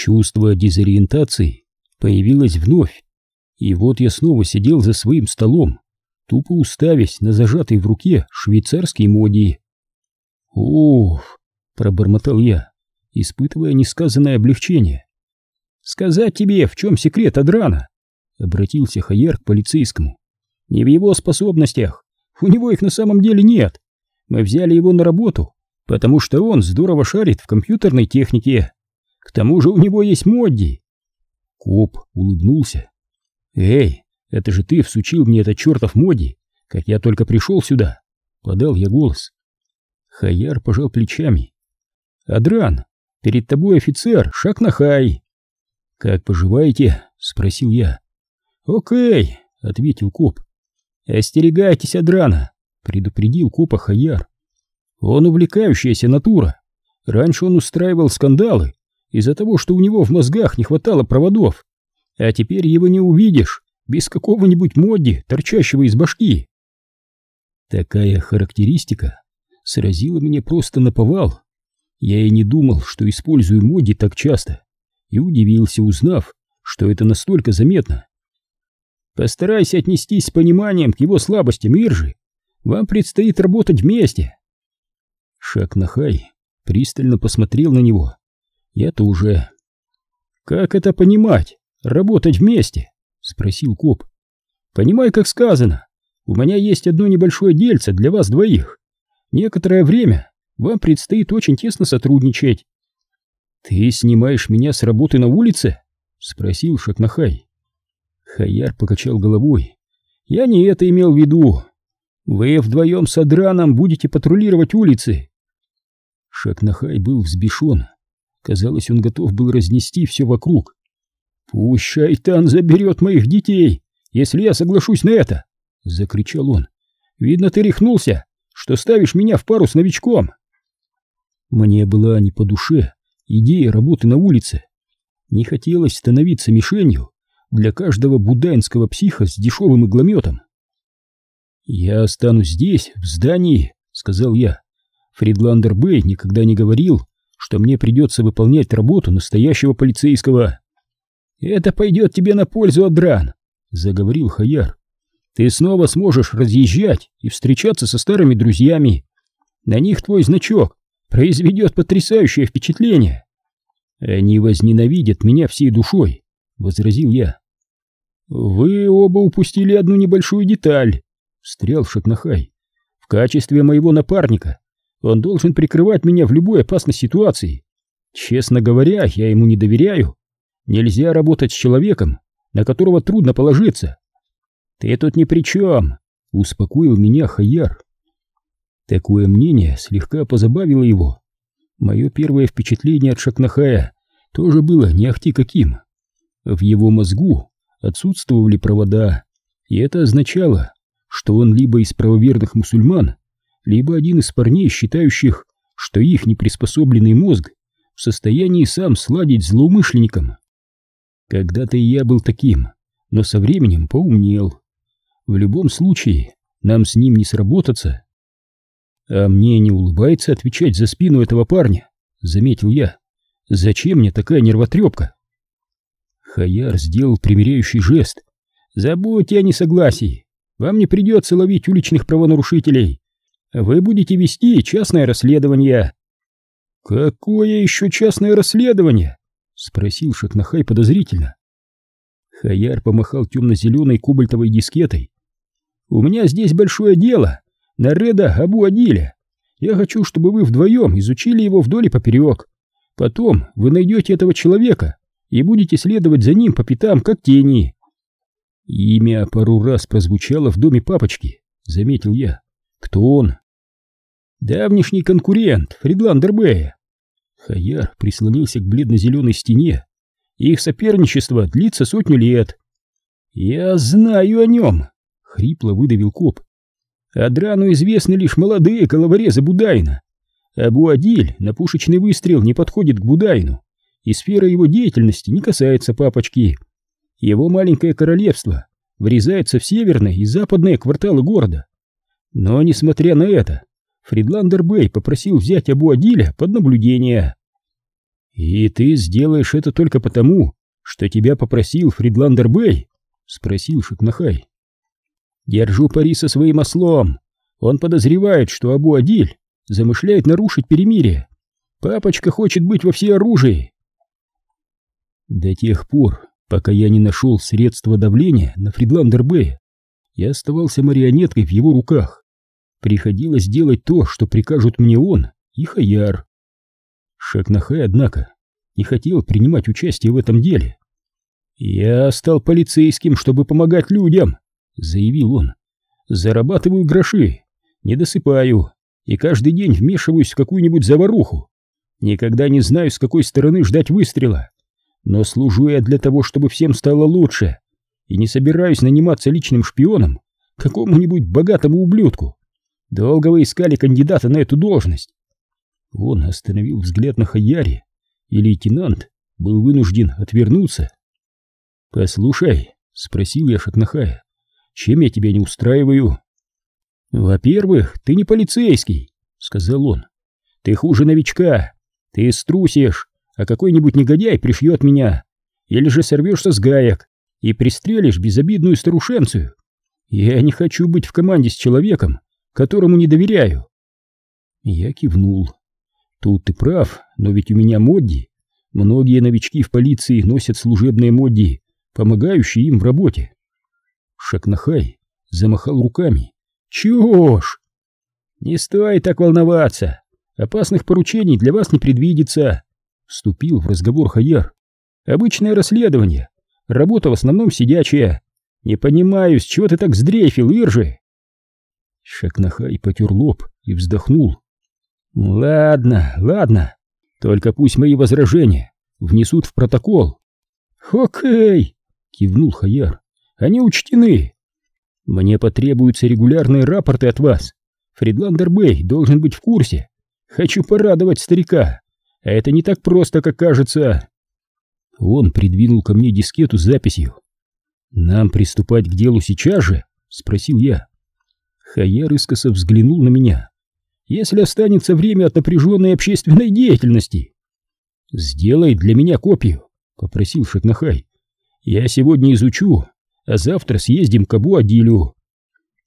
Чувство дезориентации появилось вновь, и вот я снова сидел за своим столом, тупо уставясь на зажатый в руке швейцарский моди. «Уф!» — пробормотал я, испытывая несказанное облегчение. «Сказать тебе, в чем секрет Адрана?» — обратился Хаяр к полицейскому. «Не в его способностях, у него их на самом деле нет. Мы взяли его на работу, потому что он здорово шарит в компьютерной технике. К тому же у него есть Модди». Коп улыбнулся. «Эй, это же ты всучил мне этот чертов Модди, как я только пришел сюда!» Подал я голос. Хаяр пожал плечами. «Адран, перед тобой офицер, шаг на хай!» «Как поживаете?» — спросил я. «Окей», — ответил коп. «Остерегайтесь Адрана», — предупредил копа Хаяр. «Он увлекающаяся натура. Раньше он устраивал скандалы из-за того, что у него в мозгах не хватало проводов, а теперь его не увидишь без какого-нибудь модди, торчащего из башки». Такая характеристика сразила меня просто на повал. Я и не думал, что использую модди так часто и удивился, узнав, что это настолько заметно. Постарайся отнестись с пониманием к его слабостям, Иржи. Вам предстоит работать вместе. Шакнахай пристально посмотрел на него. Я тоже. Как это понимать? Работать вместе? Спросил коп. Понимай, как сказано. У меня есть одно небольшое дельце для вас двоих. Некоторое время вам предстоит очень тесно сотрудничать. «Ты снимаешь меня с работы на улице?» — спросил Шакнахай. Хаяр покачал головой. «Я не это имел в виду. Вы вдвоем с Адраном будете патрулировать улицы». Шакнахай был взбешен. Казалось, он готов был разнести все вокруг. «Пусть шайтан заберет моих детей, если я соглашусь на это!» — закричал он. «Видно, ты рехнулся, что ставишь меня в пару с новичком!» Мне была не по душе идея работы на улице. Не хотелось становиться мишенью для каждого будайнского психа с дешевым иглометом. «Я останусь здесь, в здании», — сказал я. Фридландер Бэй никогда не говорил, что мне придется выполнять работу настоящего полицейского. «Это пойдет тебе на пользу, Адран», — заговорил Хаяр. «Ты снова сможешь разъезжать и встречаться со старыми друзьями. На них твой значок произведет потрясающее впечатление. Они возненавидят меня всей душой, возразил я. Вы оба упустили одну небольшую деталь, встрял Шакнахай. В качестве моего напарника он должен прикрывать меня в любой опасной ситуации. Честно говоря, я ему не доверяю. Нельзя работать с человеком, на которого трудно положиться. Ты тут ни при чем, успокоил меня Хаяр. Такое мнение слегка позабавило его. Мое первое впечатление от Шакнахая тоже было не ахти каким. В его мозгу отсутствовали провода, и это означало, что он либо из правоверных мусульман, либо один из парней, считающих, что их неприспособленный мозг в состоянии сам сладить злоумышленникам. Когда-то и я был таким, но со временем поумнел. В любом случае, нам с ним не сработаться. А мне не улыбается отвечать за спину этого парня, заметил я. Зачем мне такая нервотрепка? Хаяр сделал примиряющий жест. Забудьте о несогласии. Вам не придется ловить уличных правонарушителей. Вы будете вести частное расследование. Какое еще частное расследование? Спросил Шакнахай подозрительно. Хаяр помахал темно-зеленой кобальтовой дискетой. У меня здесь большое дело. Нареда Абу-Адиля. Я хочу, чтобы вы вдвоем изучили его вдоль и поперек. Потом вы найдете этого человека и будете следовать за ним по пятам, как тени. Имя пару раз прозвучало в доме папочки, заметил я. Кто он? Давнишний конкурент Фридландер Бэя. Хаяр прислонился к бледно-зеленой стене. Их соперничество длится сотню лет. Я знаю о нем, хрипло выдавил коп. Адрану известны лишь молодые головорезы Будайна. Абу-Адиль на пушечный выстрел не подходит к Будайну, и сфера его деятельности не касается папочки. Его маленькое королевство врезается в северные и западные кварталы города. Но, несмотря на это, Фридландер Бэй попросил взять Абу-Адиля под наблюдение. «И ты сделаешь это только потому, что тебя попросил Фридландер Бэй?» — спросил Шакнахай. «Держу пари со своим ослом. Он подозревает, что Абу Адиль замышляет нарушить перемирие. Папочка хочет быть во всеоружии». До тех пор, пока я не нашел средства давления на Фридландер Бэя, я оставался марионеткой в его руках. Приходилось делать то, что прикажут мне он и Хаяр. Шакнахай, однако, не хотел принимать участие в этом деле. «Я стал полицейским, чтобы помогать людям», — заявил он. «Зарабатываю гроши, не досыпаю и каждый день вмешиваюсь в какую-нибудь заваруху. Никогда не знаю, с какой стороны ждать выстрела. Но служу я для того, чтобы всем стало лучше, и не собираюсь наниматься личным шпионом какому-нибудь богатому ублюдку. Долго вы искали кандидата на эту должность. Он остановил взгляд на Хаяри, и лейтенант был вынужден отвернуться. «Послушай», — спросил я Шатнахая, — «чем я тебя не устраиваю?» «Во-первых, ты не полицейский», — сказал он. «Ты хуже новичка. Ты струсишь, а какой-нибудь негодяй пришьет меня. Или же сорвешься с гаек и пристрелишь безобидную старушенцию. Я не хочу быть в команде с человеком, которому не доверяю. Я кивнул. Тут ты прав, но ведь у меня Модди. Многие новички в полиции носят служебные Модди, помогающие им в работе. Шакнахай замахал руками. Ж? Не стоит так волноваться. Опасных поручений для вас не предвидится. Вступил в разговор Хаяр. Обычное расследование. Работа в основном сидячая. Не понимаю, с чего ты так сдрейфил, Иржи? Шакнахай потер лоб и вздохнул. Ладно, ладно. Только пусть мои возражения внесут в протокол. Окей, кивнул Хаяр. Они учтены. Мне потребуются регулярные рапорты от вас. Фридландер Бэй должен быть в курсе. Хочу порадовать старика. А это не так просто, как кажется. Он придвинул ко мне дискету с записью. «Нам приступать к делу сейчас же?» — спросил я. Хаяр искоса взглянул на меня. «Если останется время от напряженной общественной деятельности...» «Сделай для меня копию», — попросил Шатнахай. «Я сегодня изучу, а завтра съездим к Абу-Адилю».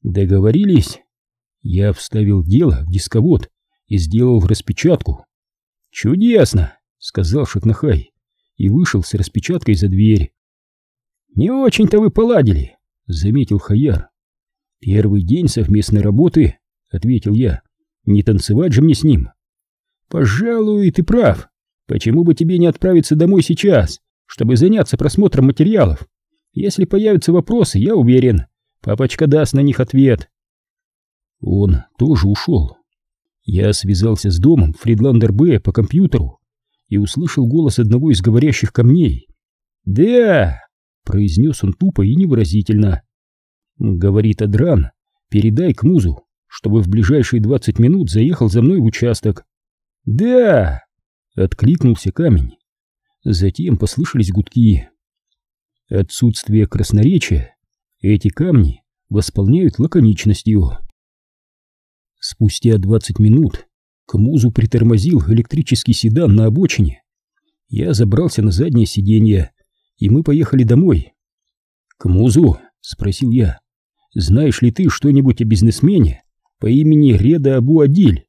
«Договорились?» Я вставил дело в дисковод и сделал распечатку. «Чудесно!» — сказал Шатнахай и вышел с распечаткой за дверь. «Не очень-то вы поладили», — заметил Хаяр. «Первый день совместной работы», — ответил я. «Не танцевать же мне с ним». «Пожалуй, ты прав. Почему бы тебе не отправиться домой сейчас, чтобы заняться просмотром материалов? Если появятся вопросы, я уверен, папочка даст на них ответ». Он тоже ушел. Я связался с домом Фридландер Б по компьютеру и услышал голос одного из говорящих камней. «Да!» — произнес он тупо и невыразительно. Говорит Адран, передай к музу, чтобы в ближайшие двадцать минут заехал за мной в участок. Да! Откликнулся камень. Затем послышались гудки. Отсутствие красноречия эти камни восполняют лаконичностью. Спустя двадцать минут к музу притормозил электрический седан на обочине. Я забрался на заднее сиденье, и мы поехали домой. «К музу?» — спросил я. Знаешь ли ты что-нибудь о бизнесмене по имени Реда Абу-Адиль?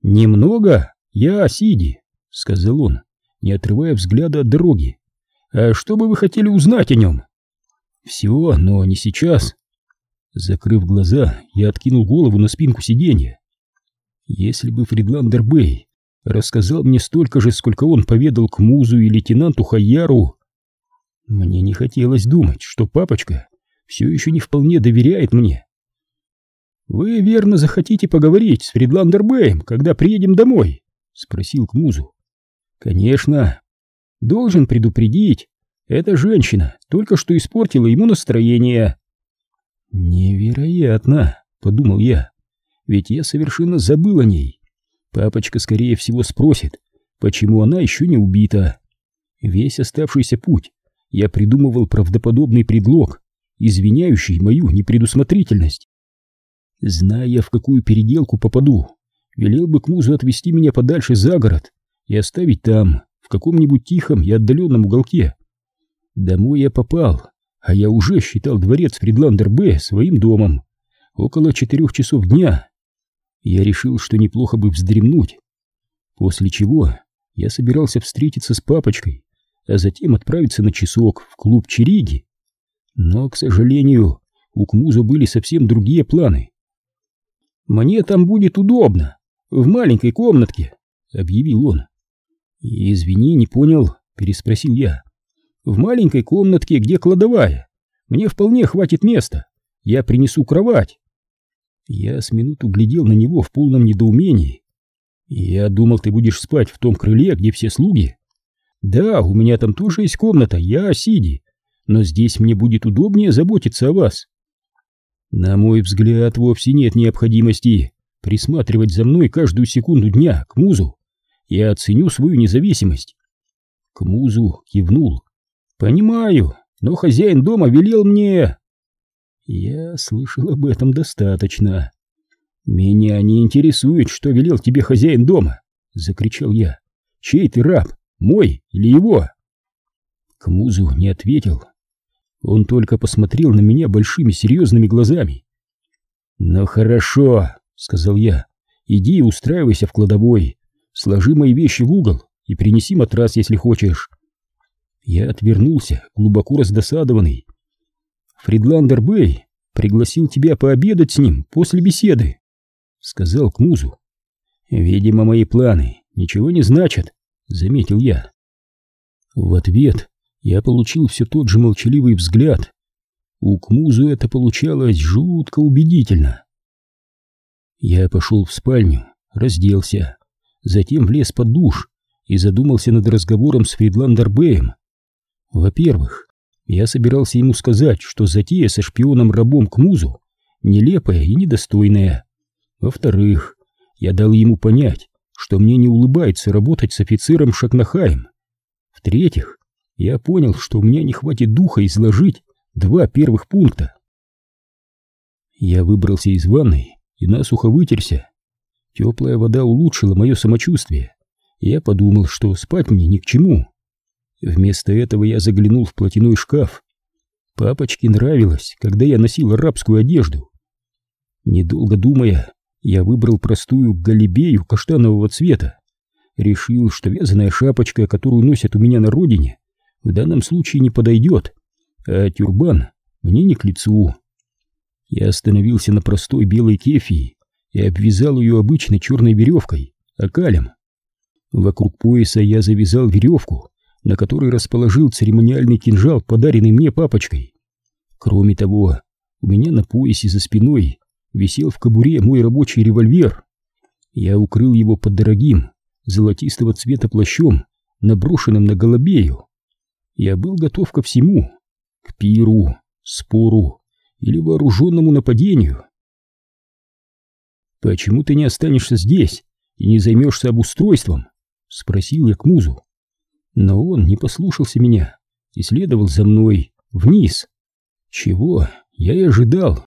Немного, я Сиди, сказал он, не отрывая взгляда от дороги. А что бы вы хотели узнать о нем? Все, но не сейчас. Закрыв глаза, я откинул голову на спинку сиденья. Если бы Фридландер Бэй рассказал мне столько же, сколько он поведал к Музу и лейтенанту Хайяру, мне не хотелось думать, что папочка все еще не вполне доверяет мне. «Вы верно захотите поговорить с Фридландербеем, когда приедем домой?» — спросил Кмузу. «Конечно. Должен предупредить, эта женщина только что испортила ему настроение». «Невероятно», — подумал я, — «ведь я совершенно забыл о ней. Папочка, скорее всего, спросит, почему она еще не убита. Весь оставшийся путь я придумывал правдоподобный предлог, извиняющий мою непредусмотрительность. Зная, в какую переделку попаду, велел бы к музу отвезти меня подальше за город и оставить там, в каком-нибудь тихом и отдаленном уголке. Домой я попал, а я уже считал дворец Фридландер-Б своим домом. Около четырех часов дня. Я решил, что неплохо бы вздремнуть. После чего я собирался встретиться с папочкой, а затем отправиться на часок в клуб Чериги. Но, к сожалению, у Кмуза были совсем другие планы. «Мне там будет удобно, в маленькой комнатке», — объявил он. «Извини, не понял», — переспросил я. «В маленькой комнатке, где кладовая. Мне вполне хватит места. Я принесу кровать». Я с минуту глядел на него в полном недоумении. «Я думал, ты будешь спать в том крыле, где все слуги». «Да, у меня там тоже есть комната, я Сиди, но здесь мне будет удобнее заботиться о вас». «На мой взгляд, вовсе нет необходимости присматривать за мной каждую секунду дня к музу. Я оценю свою независимость. К музу кивнул. Понимаю, но хозяин дома велел мне... Я слышал об этом достаточно. Меня не интересует, что велел тебе хозяин дома, закричал я. Чей ты раб, мой или его? К музу не ответил. Он только посмотрел на меня большими серьезными глазами. «Ну хорошо», — сказал я, — «иди и устраивайся в кладовой. Сложи мои вещи в угол и принеси матрас, если хочешь. Я отвернулся, глубоко раздосадованный. Фридландер Бэй пригласил тебя пообедать с ним после беседы, сказал к музу. Видимо, мои планы ничего не значат, заметил я. В ответ я получил все тот же молчаливый взгляд. У Кмузу это получалось жутко убедительно. Я пошел в спальню, разделся затем влез под душ и задумался над разговором с Фридландербеем. Во-первых, я собирался ему сказать, что затея со шпионом-рабом к музу нелепая и недостойная. Во-вторых, я дал ему понять, что мне не улыбается работать с офицером Шакнахаем. В-третьих, я понял, что у меня не хватит духа изложить два первых пункта. Я выбрался из ванной и насухо вытерся. Теплая вода улучшила мое самочувствие. Я подумал, что спать мне ни к чему. Вместо этого я заглянул в платяной шкаф. Папочке нравилось, когда я носил арабскую одежду. Недолго думая, я выбрал простую галибею каштанового цвета. Решил, что вязаная шапочка, которую носят у меня на родине, в данном случае не подойдет, а тюрбан мне не к лицу. Я остановился на простой белой кефии и обвязал ее обычной черной веревкой, окалем. Вокруг пояса я завязал веревку, на которой расположил церемониальный кинжал, подаренный мне папочкой. Кроме того, у меня на поясе за спиной висел в кобуре мой рабочий револьвер. Я укрыл его под дорогим, золотистого цвета плащом, наброшенным на голубею. Я был готов ко всему, к пиру, спору или вооруженному нападению. «Почему ты не останешься здесь и не займешься обустройством?» — спросил я к музу. Но он не послушался меня и следовал за мной вниз. Чего я и ожидал.